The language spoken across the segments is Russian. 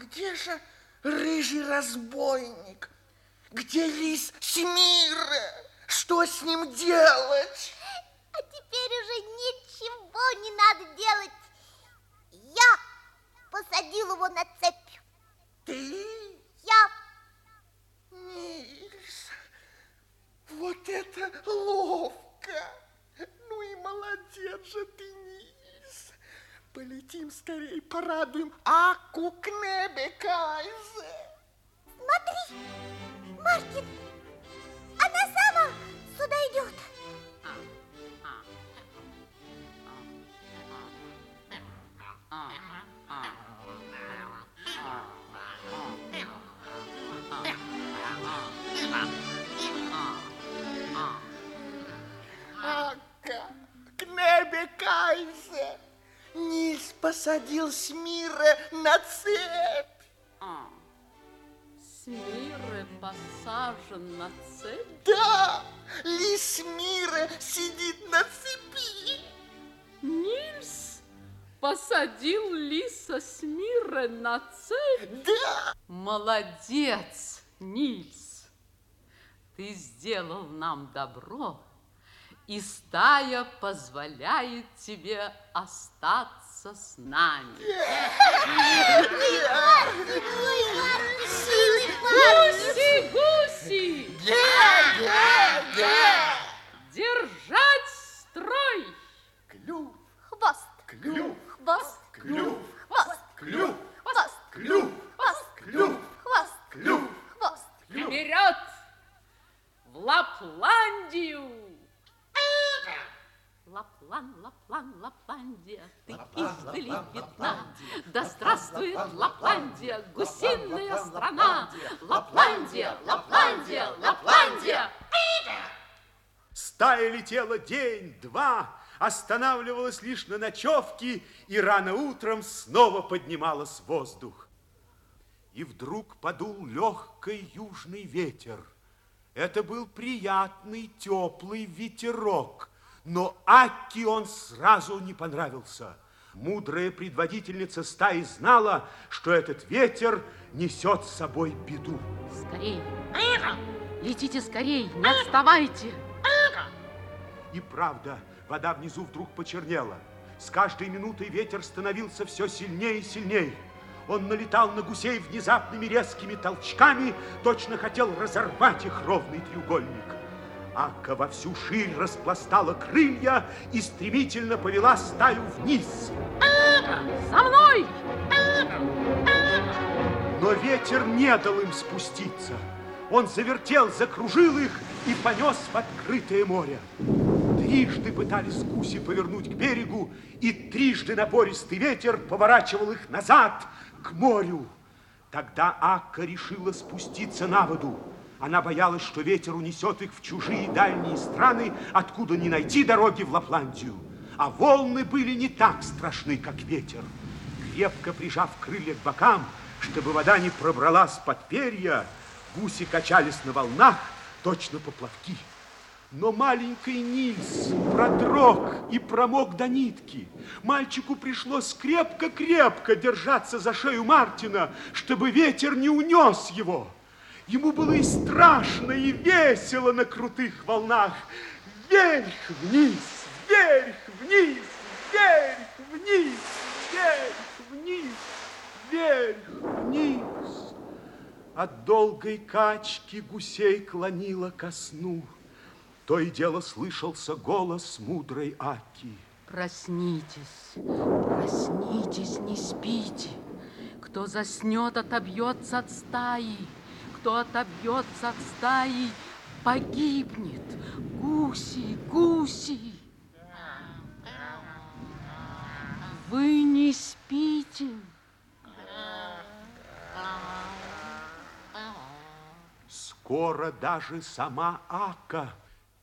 где же рыжий разбойник? Где лис Смира? Что с ним делать? А теперь уже ничего не надо делать. Я посадил его на цепь. Ты? Я. Нильс, вот это ловко! Ну и молодец же ты, Нильс! Полетим скорее, порадуем Аку Кнебекайзе! Посадил Смира на цепь! Смиры посажен на цепь? Да, лис Мира сидит на цепи! Нильс посадил лиса Смиры на цепь? Да! Молодец, Нильс! Ты сделал нам добро, и стая позволяет тебе остаться с нами. Гуси, гуси! Держать Лаплан, Лаплан, Лапландия, ты издали видна. Да здравствует Лапландия, гусиная страна. Лапландия, Лапландия, Лапландия. Стая летела день-два, останавливалась лишь на ночевке и рано утром снова поднималась в воздух. И вдруг подул легкий южный ветер. Это был приятный теплый ветерок, но Акки он сразу не понравился. Мудрая предводительница стаи знала, что этот ветер несет с собой беду. Скорей! Летите скорей, не отставайте! И правда, вода внизу вдруг почернела. С каждой минутой ветер становился все сильнее и сильнее. Он налетал на гусей внезапными резкими толчками, точно хотел разорвать их ровный треугольник. Ака во всю ширь распластала крылья и стремительно повела стаю вниз. За мной! Но ветер не дал им спуститься. Он завертел, закружил их и понес в открытое море. Трижды пытались гуси повернуть к берегу, и трижды напористый ветер поворачивал их назад, к морю. Тогда Акка решила спуститься на воду. Она боялась, что ветер унесет их в чужие дальние страны, откуда не найти дороги в Лапландию. А волны были не так страшны, как ветер. Крепко прижав крылья к бокам, чтобы вода не пробралась под перья, гуси качались на волнах, точно поплавки. Но маленький Нильс продрог и промок до нитки. Мальчику пришлось крепко-крепко держаться за шею Мартина, чтобы ветер не унес его. Ему было и страшно, и весело на крутых волнах. Вверх-вниз, вверх-вниз, вверх-вниз, вверх-вниз, вверх-вниз. От долгой качки гусей клонило ко сну. То и дело слышался голос мудрой Аки. Проснитесь, проснитесь, не спите. Кто заснет, отобьется от стаи. Кто отобьется от стаи, погибнет. Гуси, гуси. Вы не спите. Скоро даже сама Ака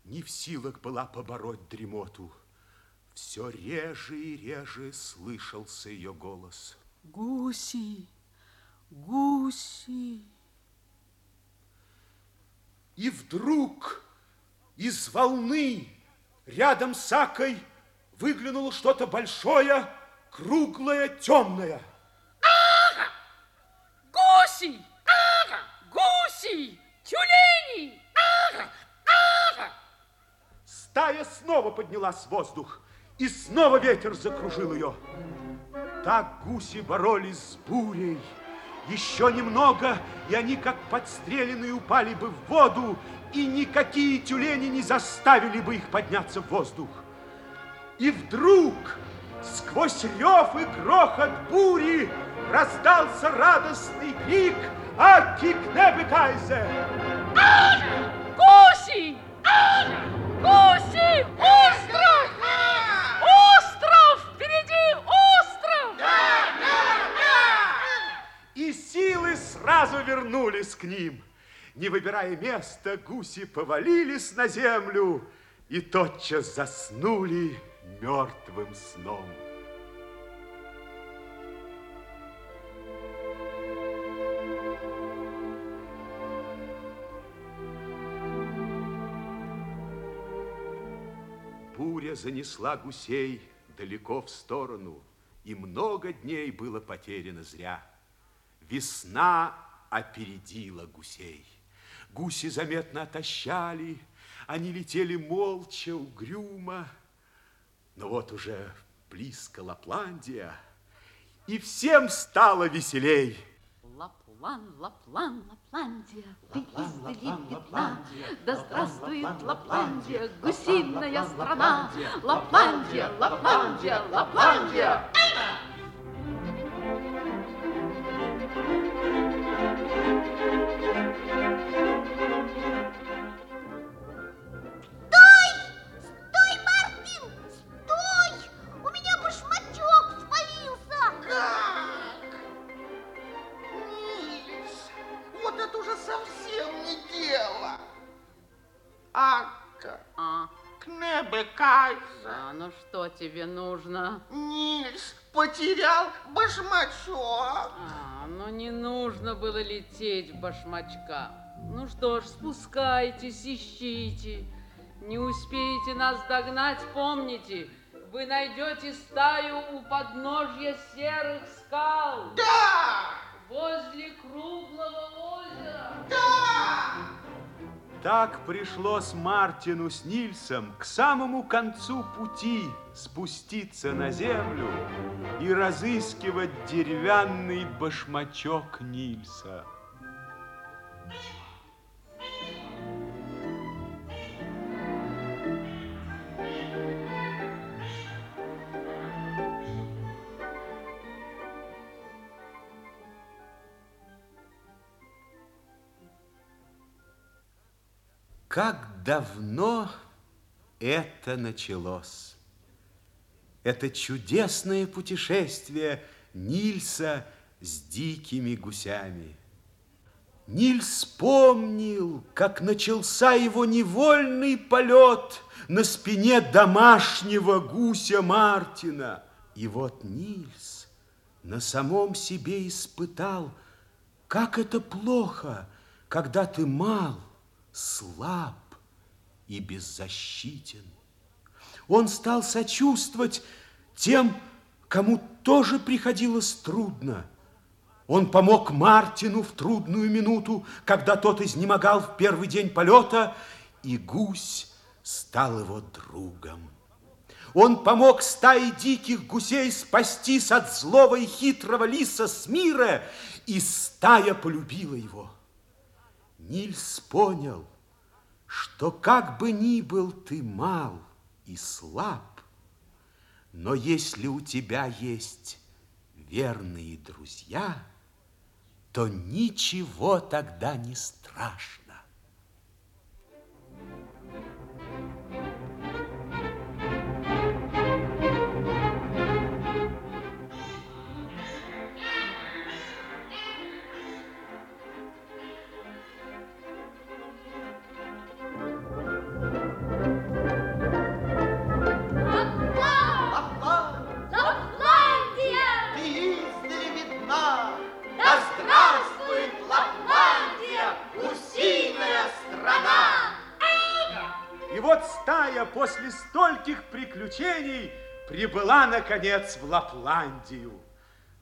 не в силах была побороть дремоту. Все реже и реже слышался ее голос. Гуси, гуси. И вдруг из волны рядом с Акой выглянуло что-то большое, круглое, темное. Гуси! Гуси! Тюлени! Стая снова поднялась в воздух, и снова ветер закружил ее. Так гуси боролись с бурей. Еще немного, и они, как подстреленные, упали бы в воду, и никакие тюлени не заставили бы их подняться в воздух. И вдруг, сквозь рев и грохот бури, раздался радостный крик «Аки Кнебекайзе!» Гуси! Гуси! Остров! Сразу вернулись к ним. Не выбирая места, гуси повалились на землю и тотчас заснули мертвым сном. Буря занесла гусей далеко в сторону, и много дней было потеряно зря. Весна опередила гусей. Гуси заметно отощали, они летели молча, угрюмо. Но вот уже близко Лапландия, и всем стало веселей. Лаплан, Лаплан, Лапландия, ты издали видна. Да здравствует Лапландия, гусиная страна. Лапландия, Лапландия, Лапландия. Тебе нужно? Нильс потерял башмачок. А, ну не нужно было лететь в башмачка. Ну что ж, спускайтесь, ищите. Не успеете нас догнать, помните, вы найдете стаю у подножья серых скал Да! возле круглого озера. Да! Так пришлось Мартину с Нильсом к самому концу пути спуститься на землю и разыскивать деревянный башмачок Нильса. Как давно это началось? Это чудесное путешествие Нильса с дикими гусями. Нильс помнил, как начался его невольный полет на спине домашнего гуся Мартина. И вот Нильс на самом себе испытал, как это плохо, когда ты мал, слаб и беззащитен. Он стал сочувствовать тем, кому тоже приходилось трудно. Он помог Мартину в трудную минуту, когда тот изнемогал в первый день полета, и гусь стал его другом. Он помог стае диких гусей спастись от злого и хитрого лиса Смира, и стая полюбила его. Нильс понял, что как бы ни был ты мал и слаб, но если у тебя есть верные друзья, то ничего тогда не страшно. Приключений прибыла, наконец, в Лапландию.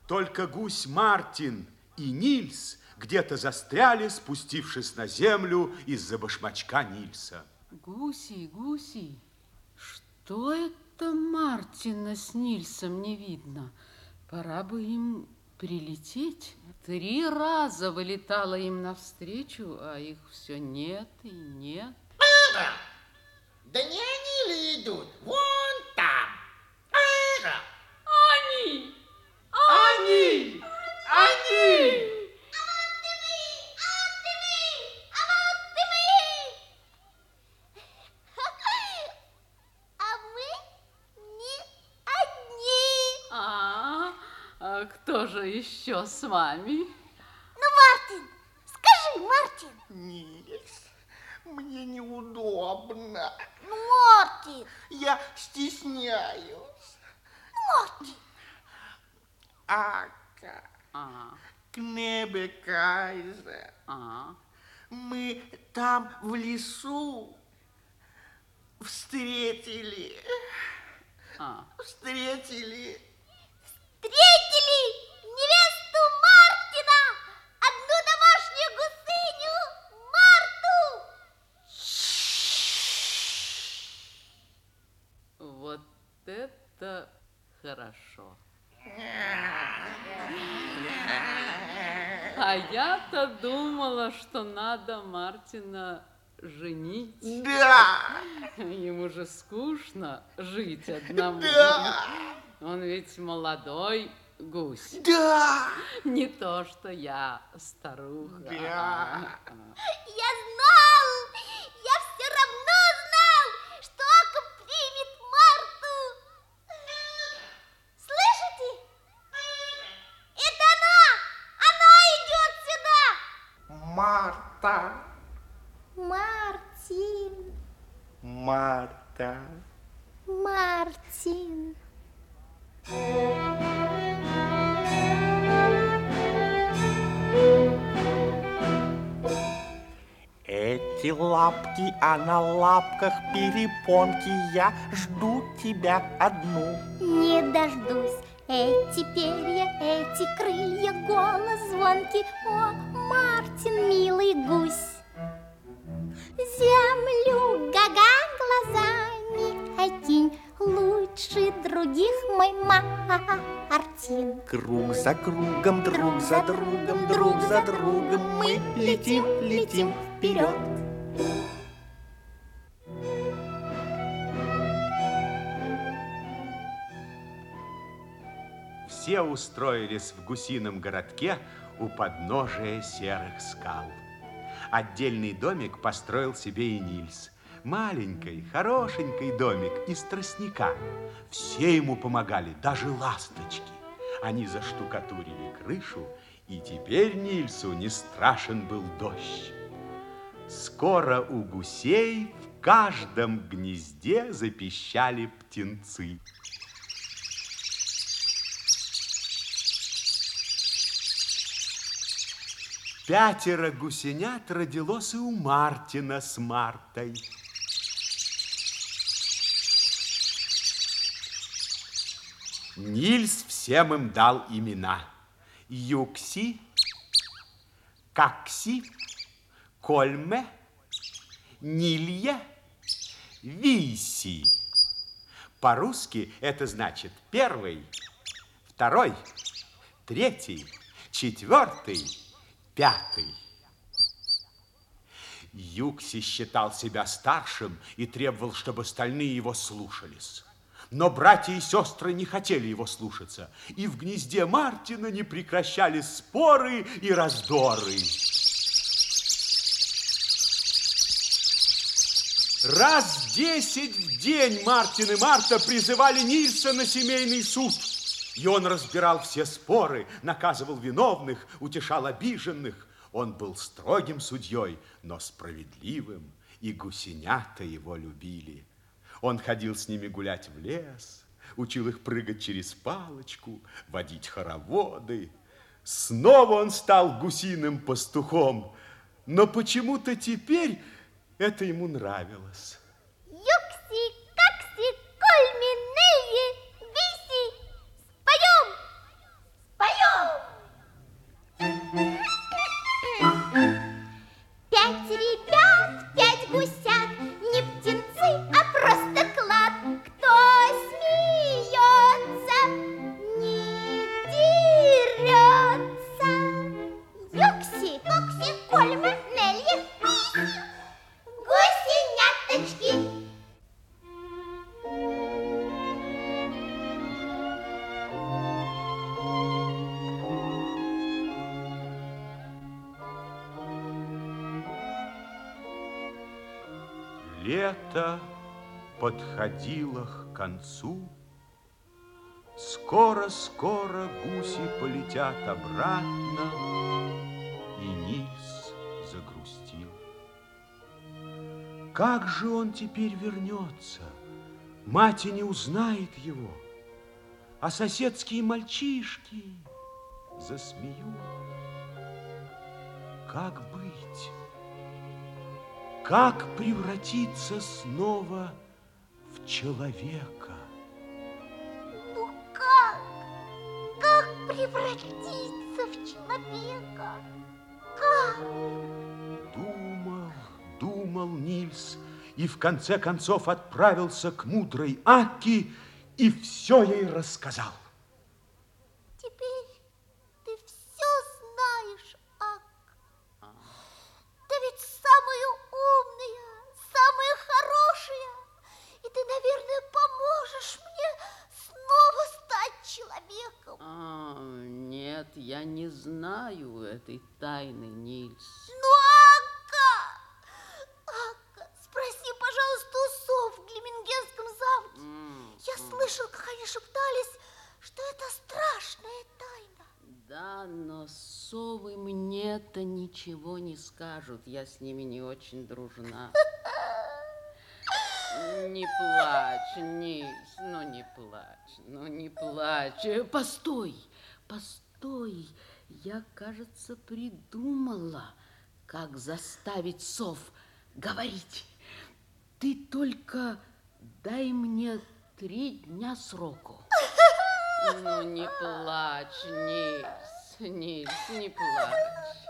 Только гусь Мартин и Нильс где-то застряли, спустившись на землю из-за башмачка Нильса. Гуси, гуси, что это Мартина с Нильсом не видно? Пора бы им прилететь. Три раза вылетала им навстречу, а их все нет и нет. Ага. Да не они ли идут? Вон там. Ага. Они! Они! Они! А мы не одни. А, а кто еще с вами? Ну, Мартин, скажи, Мартин. Нильс, мне неудобно. Ну, Мартин, Я стесняюсь. Мартин. Ака, А, Кнебе Кайзер. а. Мы там в лесу встретили, А, встретили. Встретили невесту Мартина, одну домашнюю гусыню, Марту. вот это хорошо. А я-то думала, что надо Мартина женить. Да, Ему же скучно жить одному. да, Он ведь молодой гусь. да. Не то, что я старуха. Да. Я лапки, а на лапках перепонки. Я жду тебя одну. Не дождусь эти перья, эти крылья, голос звонкий. О, Мартин, милый гусь. Землю гага глазами окинь, лучше других мой Мартин. Круг за кругом, друг за другом, друг за другом Мы летим, летим вперед. Все устроились в гусином городке у подножия серых скал. Отдельный домик построил себе и Нильс. Маленький, хорошенький домик из тростника. Все ему помогали, даже ласточки. Они заштукатурили крышу, и теперь Нильсу не страшен был дождь. Скоро у гусей в каждом гнезде запищали птенцы. Пятеро гусенят родилось и у Мартина с Мартой. Нильс всем им дал имена. Юкси, Какси, Кольме, Нилье, Виси. По-русски это значит первый, второй, третий, четвертый, пятый. Юкси считал себя старшим и требовал, чтобы остальные его слушались. Но братья и сестры не хотели его слушаться, и в гнезде Мартина не прекращались споры и раздоры. Раз десять в день Мартин и Марта призывали Нильса на семейный суд. И он разбирал все споры, наказывал виновных, утешал обиженных. Он был строгим судьей, но справедливым, и гусенята его любили. Он ходил с ними гулять в лес, учил их прыгать через палочку, водить хороводы. Снова он стал гусиным пастухом, но почему-то теперь это ему нравилось. Лето подходило к концу. Скоро-скоро гуси полетят обратно, и Нильс загрустил. Как же он теперь вернется? Мать не узнает его, а соседские мальчишки засмеют. Как быть? Как превратиться снова в человека? Ну как? Как превратиться в человека? Как? Думал, думал Нильс и в конце концов отправился к мудрой Аки и все ей рассказал. Теперь ты все знаешь, Ак. Ты ведь самая умная, самая хорошая. И ты, наверное, поможешь мне снова стать человеком. А, нет, я не знаю этой тайны, Нильс. Ну, Ака! Ака, спроси, пожалуйста, у сов в Глемингенском замке. М, Я слышал, как они шептались, что это страшная тайна. Да, но совы мне-то ничего не скажут. Я с ними не очень дружна. Не плачь, Нильс, ну не плачь, ну не плачь. Э, Постой, постой. Я, кажется, придумала, как заставить сов говорить. Ты только дай мне три дня сроку. Ну, не плачь, Нильс, Нильс, не плачь.